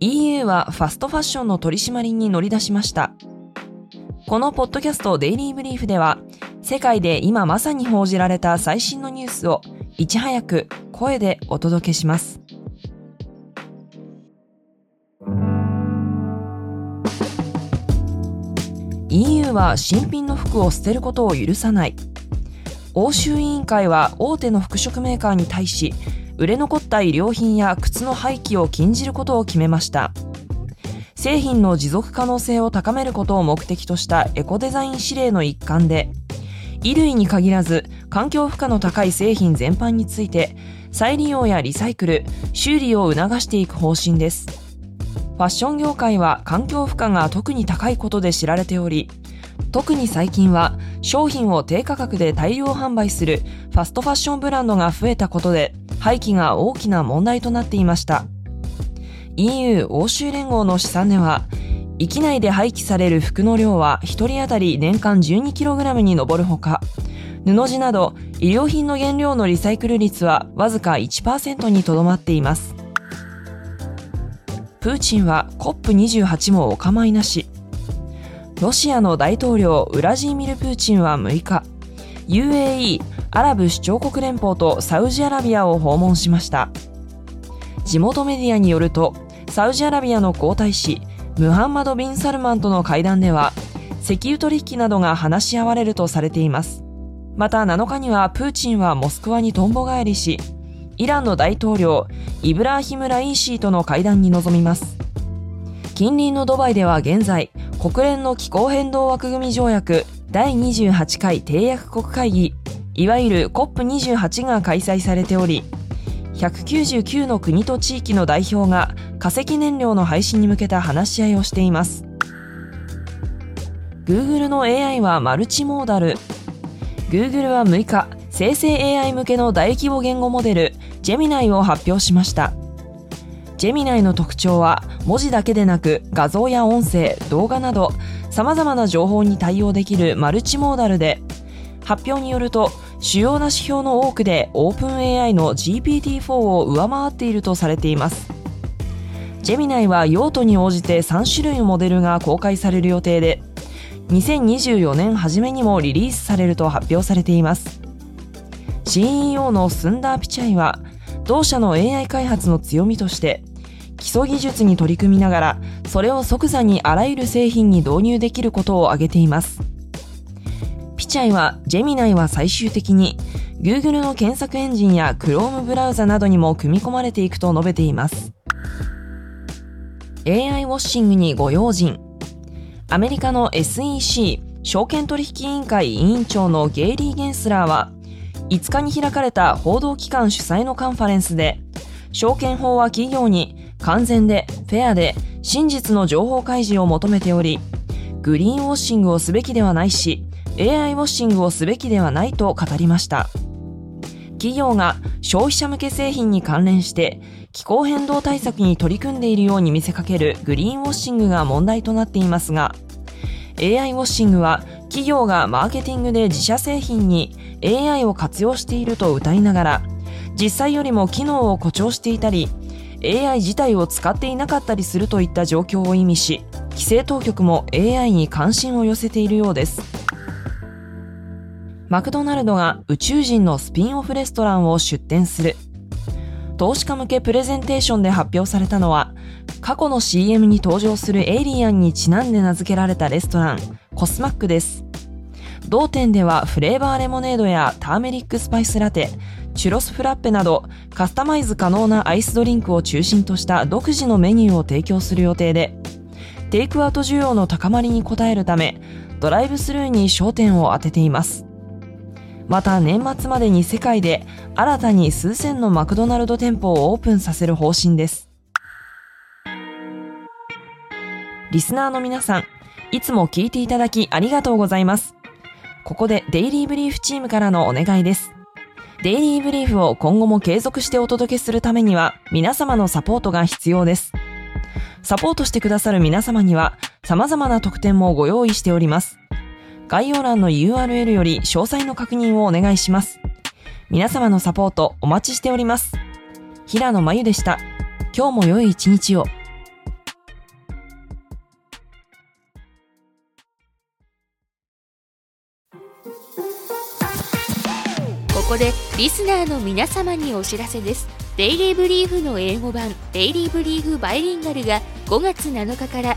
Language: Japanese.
EU はファストファッションの取り締まりに乗り出しました。このポッドキャストデイリーブリーフでは世界で今まさに報じられた最新のニュースをいち早く声でお届けします。EU は新品の服を捨てることを許さない。欧州委員会は大手の服飾メーカーに対し売れ残った衣料品や靴の廃棄を禁じることを決めました。製品の持続可能性を高めることを目的としたエコデザイン指令の一環で衣類に限らず環境負荷の高い製品全般について再利用やリサイクル修理を促していく方針です。ファッション業界は環境負荷が特に高いことで知られており特に最近は商品を低価格で大量販売するファストファッションブランドが増えたことで廃棄が大きな問題となっていました。EU 欧州連合の試算では域内で廃棄される服の量は1人当たり年間 12kg に上るほか布地など衣料品の原料のリサイクル率はわずか1%にとどまっています。プーチンは COP28 もお構いなし。ロシアの大統領ウラジーミル・プーチンは6日 UAE アラブ首長国連邦とサウジアラビアを訪問しました。地元メディアによるとサウジアラビアの皇太子ムハンマド・ビン・サルマンとの会談では石油取引などが話し合われるとされています。また7日にはプーチンはモスクワにとんぼ返りしイランの大統領イブラーヒム・ライーシーとの会談に臨みます。近隣のドバイでは現在国連の気候変動枠組み条約第28回締約国会議いわゆる COP28 が開催されており199の国と地域の代表が化石燃料の廃止に向けた話し合いをしています。Google の AI はマルチモーダル。Google は6日生成 AI 向けの大規模言語モデルジェミナイを発表しました。ジェミナイの特徴は文字だけでなく画像や音声、動画など様々な情報に対応できるマルチモーダルで発表によると主要な指標の多くで OpenAI の GPT-4 を上回っているとされています。ジェミナイは用途に応じて3種類のモデルが公開される予定で2024年初めにもリリースされると発表されています。CEO のスンダー・ピチャイは同社の AI 開発の強みとして基礎技術に取り組みながらそれを即座にあらゆる製品に導入できることを挙げています。ピチャイはジェミナイは最終的に Google の検索エンジンや Chrome ブラウザなどにも組み込まれていくと述べています。AI ウォッシングにご用心。アメリカの SEC 証券取引委員会委員長のゲイリー・ゲンスラーは5日に開かれた報道機関主催のカンファレンスで証券法は企業に完全でフェアで真実の情報開示を求めておりグリーンウォッシングをすべきではないし AI ウォッシングをすべきではないと語りました。企業が消費者向け製品に関連して気候変動対策に取り組んでいるように見せかけるグリーンウォッシングが問題となっていますが AI ウォッシングは企業がマーケティングで自社製品に AI を活用していると謳いながら実際よりも機能を誇張していたり AI 自体を使っていなかったりするといった状況を意味し規制当局も AI に関心を寄せているようです。マクドナルドが宇宙人のスピンオフレストランを出店する投資家向けプレゼンテーションで発表されたのは過去の CM に登場するエイリアンにちなんで名付けられたレストラン、コスマックです。同店ではフレーバーレモネードやターメリックスパイスラテ、チュロスフラッペなどカスタマイズ可能なアイスドリンクを中心とした独自のメニューを提供する予定で、テイクアウト需要の高まりに応えるため、ドライブスルーに焦点を当てています。また年末までに世界で新たに数千のマクドナルド店舗をオープンさせる方針です。リスナーの皆さん、いつも聞いていただきありがとうございます。ここでデイリーブリーフチームからのお願いです。デイリーブリーフを今後も継続してお届けするためには皆様のサポートが必要です。サポートしてくださる皆様には様々な特典もご用意しております。概要欄の URL より詳細の確認をお願いします。皆様のサポートお待ちしております。平野真由でした。今日も良い一日を。ここでリスナーの皆様にお知らせですデイリーブリーフの英語版デイリーブリーフバイリンガルが5月7日から